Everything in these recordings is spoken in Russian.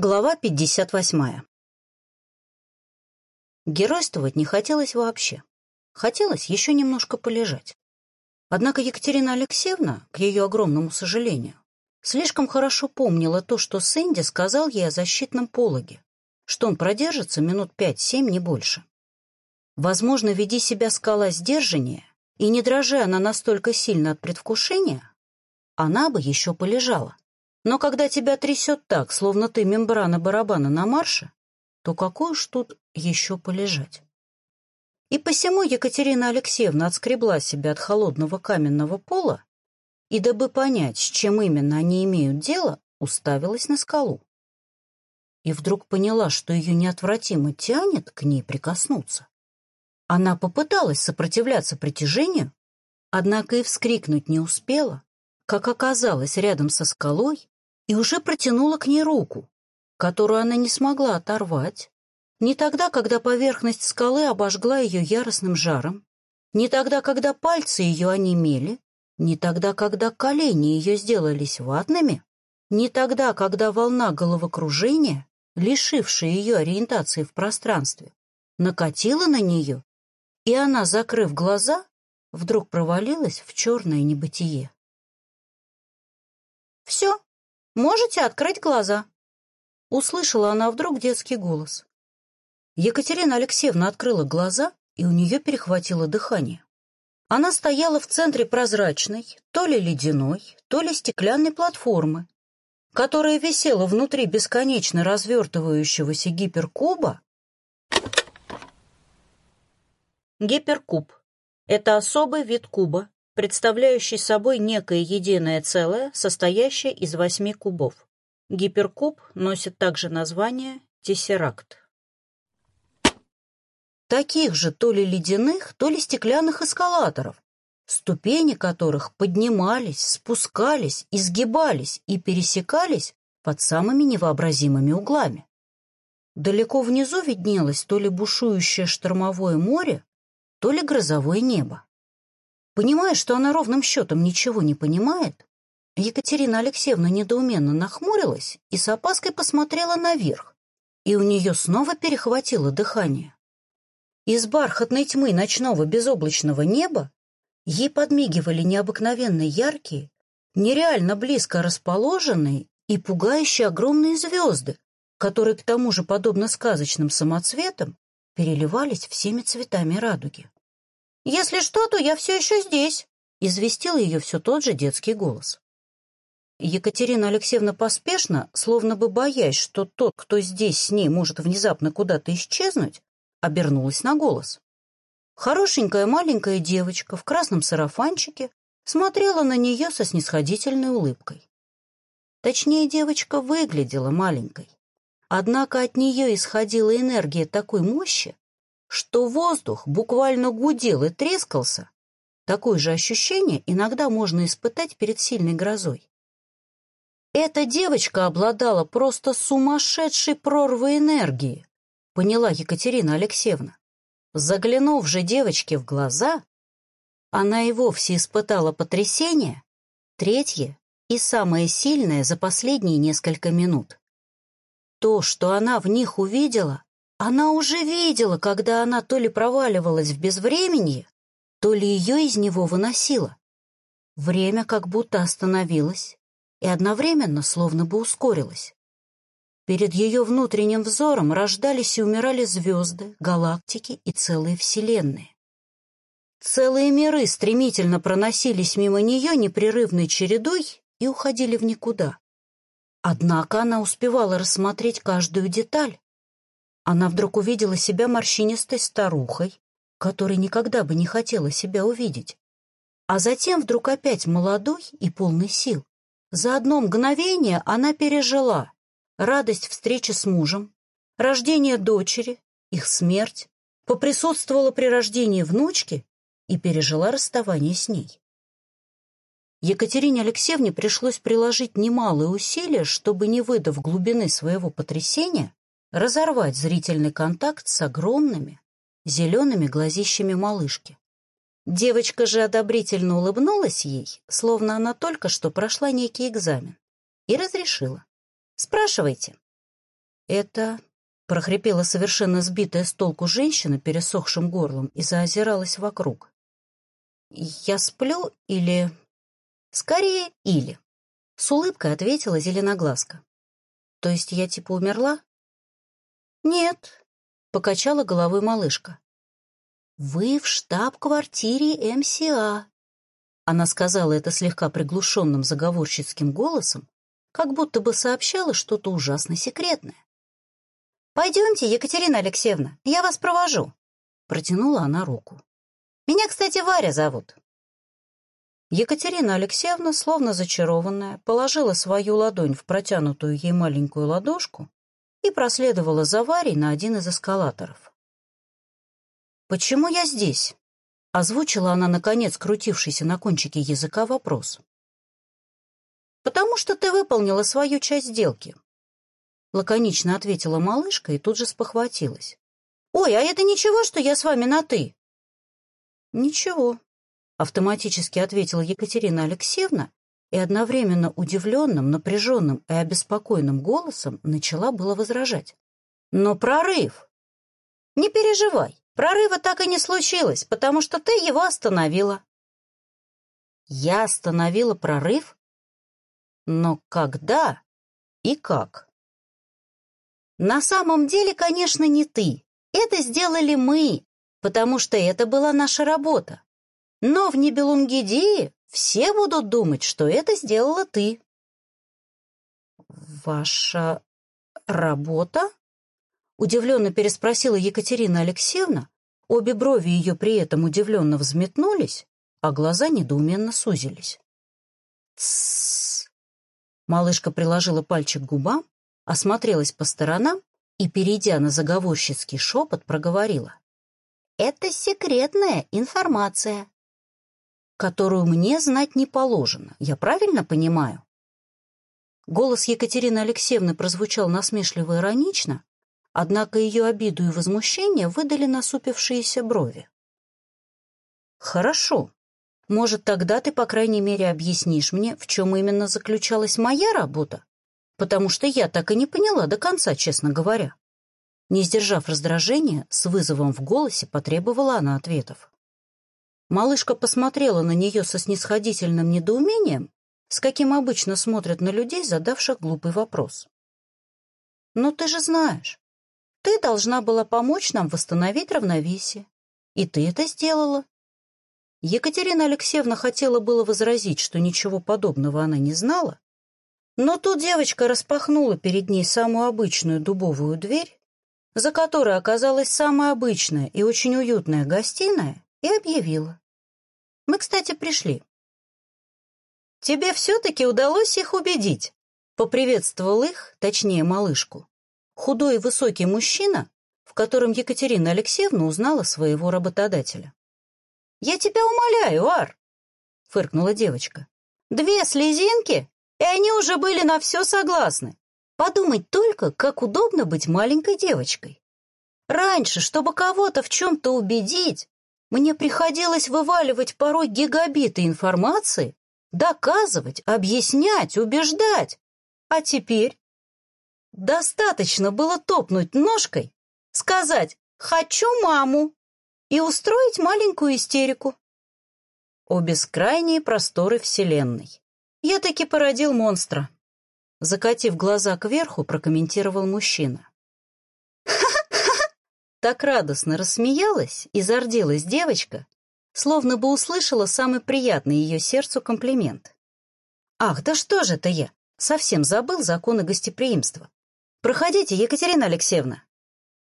Глава 58. Геройствовать не хотелось вообще. Хотелось еще немножко полежать. Однако Екатерина Алексеевна, к ее огромному сожалению, слишком хорошо помнила то, что Сэнди сказал ей о защитном пологе, что он продержится минут пять-семь, не больше. Возможно, веди себя скала сдержаннее, и не дрожа она настолько сильно от предвкушения, она бы еще полежала. Но когда тебя трясет так, словно ты мембрана барабана на марше, то какой уж тут еще полежать? И посему Екатерина Алексеевна отскребла себя от холодного каменного пола и, дабы понять, с чем именно они имеют дело, уставилась на скалу. И вдруг поняла, что ее неотвратимо тянет к ней прикоснуться. Она попыталась сопротивляться притяжению, однако и вскрикнуть не успела, как оказалась рядом со скалой и уже протянула к ней руку, которую она не смогла оторвать, не тогда, когда поверхность скалы обожгла ее яростным жаром, не тогда, когда пальцы ее онемели, не тогда, когда колени ее сделались ватными, не тогда, когда волна головокружения, лишившая ее ориентации в пространстве, накатила на нее, и она, закрыв глаза, вдруг провалилась в черное небытие. «Все, можете открыть глаза», — услышала она вдруг детский голос. Екатерина Алексеевна открыла глаза, и у нее перехватило дыхание. Она стояла в центре прозрачной, то ли ледяной, то ли стеклянной платформы, которая висела внутри бесконечно развертывающегося гиперкуба. Гиперкуб — это особый вид куба, представляющий собой некое единое целое, состоящее из восьми кубов. Гиперкуб носит также название тессеракт. Таких же то ли ледяных, то ли стеклянных эскалаторов, ступени которых поднимались, спускались, изгибались и пересекались под самыми невообразимыми углами. Далеко внизу виднелось то ли бушующее штормовое море, то ли грозовое небо. Понимая, что она ровным счетом ничего не понимает, Екатерина Алексеевна недоуменно нахмурилась и с опаской посмотрела наверх, и у нее снова перехватило дыхание. Из бархатной тьмы ночного безоблачного неба ей подмигивали необыкновенно яркие, нереально близко расположенные и пугающие огромные звезды, которые к тому же, подобно сказочным самоцветам, переливались всеми цветами радуги. «Если что, то я все еще здесь», — известил ее все тот же детский голос. Екатерина Алексеевна поспешно, словно бы боясь, что тот, кто здесь с ней может внезапно куда-то исчезнуть, обернулась на голос. Хорошенькая маленькая девочка в красном сарафанчике смотрела на нее со снисходительной улыбкой. Точнее, девочка выглядела маленькой. Однако от нее исходила энергия такой мощи, что воздух буквально гудел и трескался, такое же ощущение иногда можно испытать перед сильной грозой. Эта девочка обладала просто сумасшедшей прорвой энергии, поняла Екатерина Алексеевна. Заглянув же девочке в глаза, она и вовсе испытала потрясение, третье и самое сильное за последние несколько минут. То, что она в них увидела, она уже видела, когда она то ли проваливалась в безвременье, то ли ее из него выносило. Время как будто остановилось и одновременно словно бы ускорилось. Перед ее внутренним взором рождались и умирали звезды, галактики и целые вселенные. Целые миры стремительно проносились мимо нее непрерывной чередой и уходили в никуда. Однако она успевала рассмотреть каждую деталь, она вдруг увидела себя морщинистой старухой, которой никогда бы не хотела себя увидеть. А затем вдруг опять молодой и полный сил. За одно мгновение она пережила радость встречи с мужем, рождение дочери, их смерть, поприсутствовала при рождении внучки и пережила расставание с ней. Екатерине Алексеевне пришлось приложить немалые усилия, чтобы, не выдав глубины своего потрясения, разорвать зрительный контакт с огромными зелеными глазищами малышки. Девочка же одобрительно улыбнулась ей, словно она только что прошла некий экзамен, и разрешила. «Спрашивайте». это...» — прохрипела совершенно сбитая с толку женщина пересохшим горлом и заозиралась вокруг. «Я сплю или...» «Скорее, или...» — с улыбкой ответила зеленоглазка. «То есть я типа умерла?» «Нет», — покачала головой малышка. «Вы в штаб-квартире МСА». Она сказала это слегка приглушенным заговорщицким голосом, как будто бы сообщала что-то ужасно секретное. «Пойдемте, Екатерина Алексеевна, я вас провожу», — протянула она руку. «Меня, кстати, Варя зовут». Екатерина Алексеевна, словно зачарованная, положила свою ладонь в протянутую ей маленькую ладошку и проследовала за Варей на один из эскалаторов. «Почему я здесь?» — озвучила она, наконец, крутившийся на кончике языка вопрос. «Потому что ты выполнила свою часть сделки», — лаконично ответила малышка и тут же спохватилась. «Ой, а это ничего, что я с вами на «ты»?» «Ничего», — автоматически ответила Екатерина Алексеевна и одновременно удивленным, напряженным и обеспокоенным голосом начала было возражать. «Но прорыв!» «Не переживай, Прорыва так и не случилось, потому что ты его остановила. Я остановила прорыв? Но когда и как? На самом деле, конечно, не ты. Это сделали мы, потому что это была наша работа. Но в Нибелунгидее все будут думать, что это сделала ты. Ваша работа? Удивленно переспросила Екатерина Алексеевна. Обе брови ее при этом удивленно взметнулись, а глаза недоуменно сузились. «Тссс!» Малышка приложила пальчик к губам, осмотрелась по сторонам и, перейдя на заговорщицкий шепот, проговорила. «Это секретная информация, которую мне знать не положено. Я правильно понимаю?» Голос Екатерины Алексеевны прозвучал насмешливо иронично, Однако ее обиду и возмущение выдали насупившиеся брови. «Хорошо. Может, тогда ты, по крайней мере, объяснишь мне, в чем именно заключалась моя работа? Потому что я так и не поняла до конца, честно говоря». Не сдержав раздражения, с вызовом в голосе потребовала она ответов. Малышка посмотрела на нее со снисходительным недоумением, с каким обычно смотрят на людей, задавших глупый вопрос. «Но ты же знаешь, ты должна была помочь нам восстановить равновесие. И ты это сделала. Екатерина Алексеевна хотела было возразить, что ничего подобного она не знала, но тут девочка распахнула перед ней самую обычную дубовую дверь, за которой оказалась самая обычная и очень уютная гостиная, и объявила. «Мы, кстати, пришли». «Тебе все-таки удалось их убедить», — поприветствовал их, точнее, малышку, худой и высокий мужчина, в котором Екатерина Алексеевна узнала своего работодателя. «Я тебя умоляю, Ар!» — фыркнула девочка. «Две слезинки, и они уже были на все согласны. Подумать только, как удобно быть маленькой девочкой. Раньше, чтобы кого-то в чем-то убедить, мне приходилось вываливать порой гигабиты информации, доказывать, объяснять, убеждать. А теперь Достаточно было топнуть ножкой, сказать «хочу маму» и устроить маленькую истерику. О бескрайние просторы Вселенной. Я таки породил монстра. Закатив глаза кверху, прокомментировал мужчина. Так радостно рассмеялась и зарделась девочка, словно бы услышала самый приятный ее сердцу комплимент. «Ах, да что же это я? Совсем забыл законы гостеприимства. «Проходите, Екатерина Алексеевна!»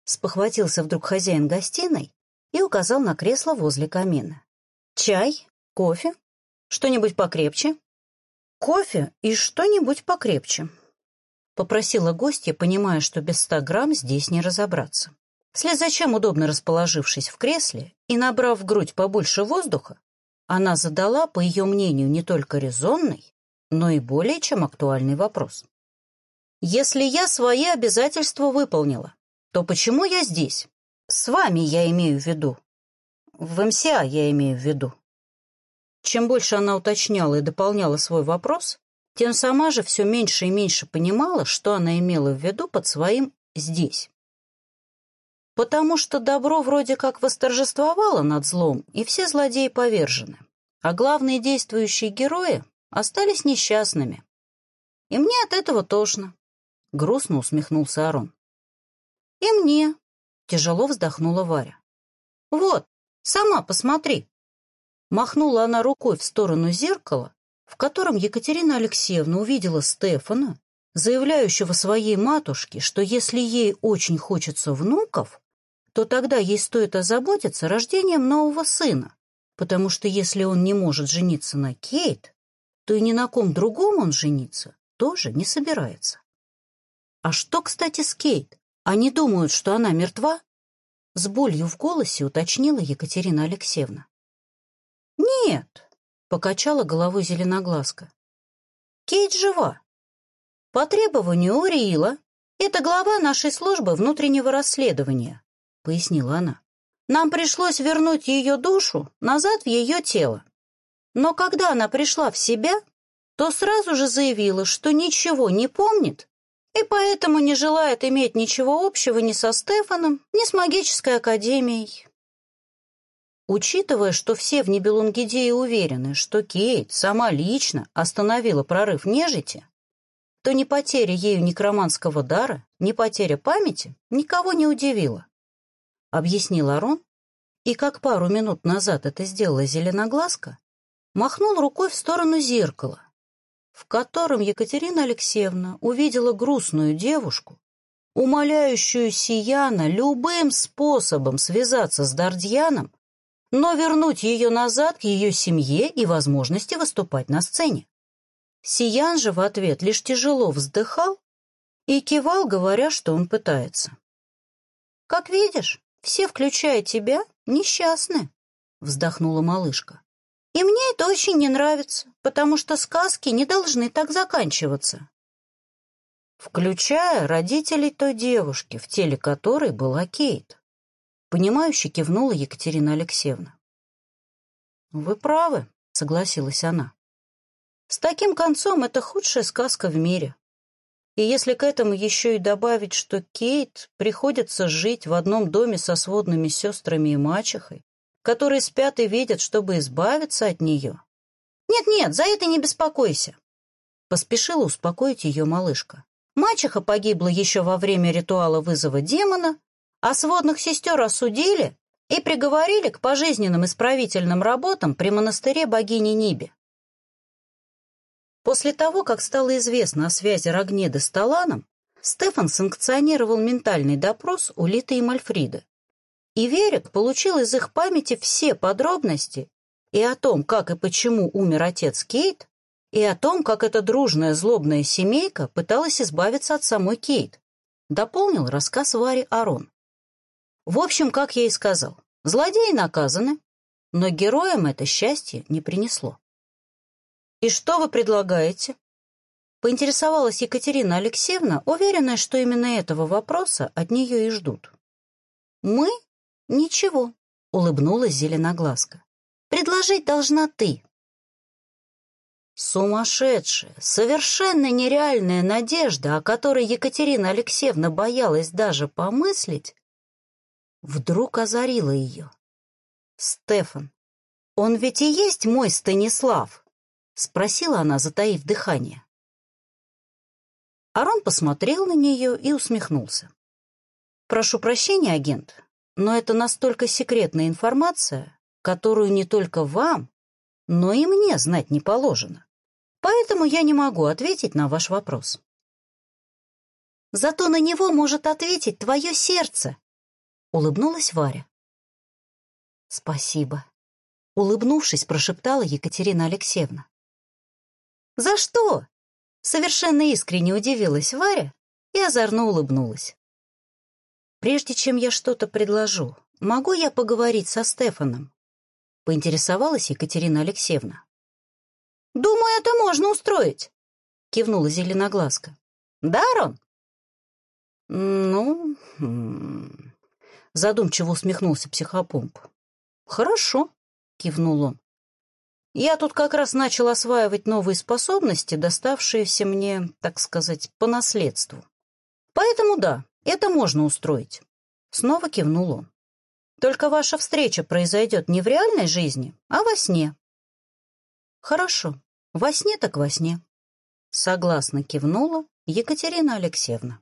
Спохватился вдруг хозяин гостиной и указал на кресло возле камина. «Чай? Кофе? Что-нибудь покрепче?» «Кофе и что-нибудь покрепче», — попросила гостья, понимая, что без ста грамм здесь не разобраться. Вслед зачем, удобно расположившись в кресле и набрав в грудь побольше воздуха, она задала, по ее мнению, не только резонный, но и более чем актуальный вопрос. Если я свои обязательства выполнила, то почему я здесь? С вами я имею в виду. В МСА я имею в виду. Чем больше она уточняла и дополняла свой вопрос, тем сама же все меньше и меньше понимала, что она имела в виду под своим здесь. Потому что добро вроде как восторжествовало над злом, и все злодеи повержены, а главные действующие герои остались несчастными. И мне от этого тошно. Грустно усмехнулся Арон. И мне. Тяжело вздохнула Варя. Вот, сама посмотри. Махнула она рукой в сторону зеркала, в котором Екатерина Алексеевна увидела Стефана, заявляющего своей матушке, что если ей очень хочется внуков, то тогда ей стоит озаботиться рождением нового сына, потому что если он не может жениться на Кейт, то и ни на ком другом он жениться тоже не собирается. А что, кстати, с Кейт? Они думают, что она мертва? С болью в голосе уточнила Екатерина Алексеевна. «Нет», — покачала головой зеленоглазка. «Кейт жива. По требованию Уриила, это глава нашей службы внутреннего расследования», — пояснила она. «Нам пришлось вернуть ее душу назад в ее тело. Но когда она пришла в себя, то сразу же заявила, что ничего не помнит и поэтому не желает иметь ничего общего ни со Стефаном, ни с магической академией. Учитывая, что все в Нибелунгидее уверены, что Кейт сама лично остановила прорыв нежити, то ни потеря ею некроманского дара, ни потеря памяти никого не удивила. Объяснил Арон, и как пару минут назад это сделала зеленоглазка, махнул рукой в сторону зеркала, в котором Екатерина Алексеевна увидела грустную девушку, умоляющую Сияна любым способом связаться с Дардьяном но вернуть ее назад к ее семье и возможности выступать на сцене. Сиян же в ответ лишь тяжело вздыхал и кивал, говоря, что он пытается. «Как видишь, все, включая тебя, несчастны», — вздохнула малышка. «И мне это очень не нравится, потому что сказки не должны так заканчиваться». Включая родителей той девушки, в теле которой была Кейт. Понимающе кивнула Екатерина Алексеевна. «Вы правы», — согласилась она. «С таким концом это худшая сказка в мире. И если к этому еще и добавить, что Кейт приходится жить в одном доме со сводными сестрами и мачехой, которые спят и видят, чтобы избавиться от нее. «Нет-нет, за это не беспокойся», — поспешила успокоить ее малышка. Мачеха погибла еще во время ритуала вызова демона, а сводных сестер осудили и приговорили к пожизненным исправительным работам при монастыре богини Нибе. После того, как стало известно о связи Рогнеды с Таланом, Стефан санкционировал ментальный допрос у Литы и Мальфрида. И Верик получил из их памяти все подробности и о том, как и почему умер отец Кейт, и о том, как эта дружная злобная семейка пыталась избавиться от самой Кейт. Дополнил рассказ Вари Арон. В общем, как я и сказал, злодеи наказаны, но героям это счастье не принесло. «И что вы предлагаете?» Поинтересовалась Екатерина Алексеевна, уверенная, что именно этого вопроса от нее и ждут. «Мы? Ничего», — улыбнулась Зеленоглазка. «Предложить должна ты». Сумасшедшая, совершенно нереальная надежда, о которой Екатерина Алексеевна боялась даже помыслить, вдруг озарила ее. «Стефан, он ведь и есть мой Станислав?» — спросила она, затаив дыхание. Арон посмотрел на нее и усмехнулся. «Прошу прощения, агент, но это настолько секретная информация, которую не только вам, но и мне знать не положено. Поэтому я не могу ответить на ваш вопрос». «Зато на него может ответить твое сердце», Улыбнулась Варя. «Спасибо», — улыбнувшись, прошептала Екатерина Алексеевна. «За что?» — совершенно искренне удивилась Варя и озорно улыбнулась. «Прежде чем я что-то предложу, могу я поговорить со Стефаном?» — поинтересовалась Екатерина Алексеевна. «Думаю, это можно устроить», — кивнула Зеленоглазка. «Да, Рон?» «Ну...» Задумчиво усмехнулся психопомп. «Хорошо», — кивнул он. «Я тут как раз начал осваивать новые способности, доставшиеся мне, так сказать, по наследству. Поэтому да, Это можно устроить. Снова кивнул он. Только ваша встреча произойдет не в реальной жизни, а во сне. Хорошо, во сне так во сне. Согласно кивнула Екатерина Алексеевна.